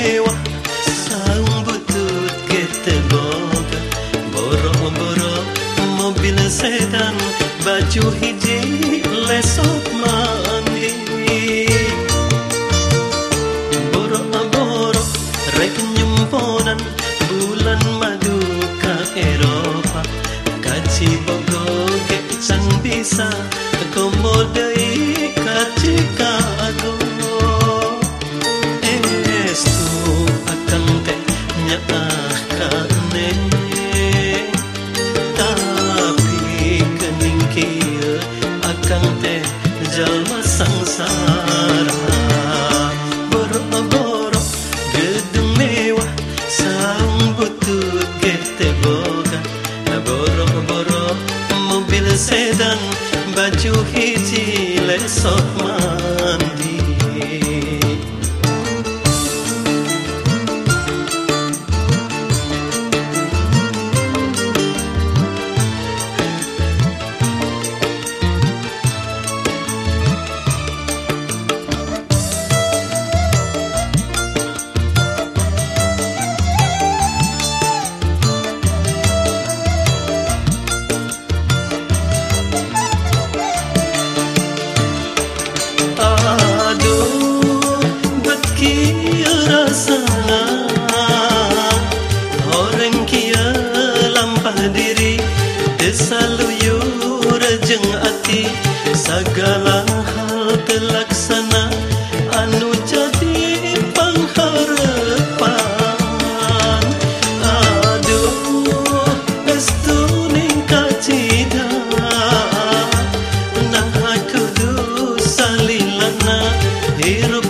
kecewa Sawa betut kita boga Borok borok mobil sedan Baju hiji lesok mandi. Borok borok rek nyemponan Bulan madu ke Eropa. Kaci bogo ke sang bisa Komodai kacikan 什么生生？ढेर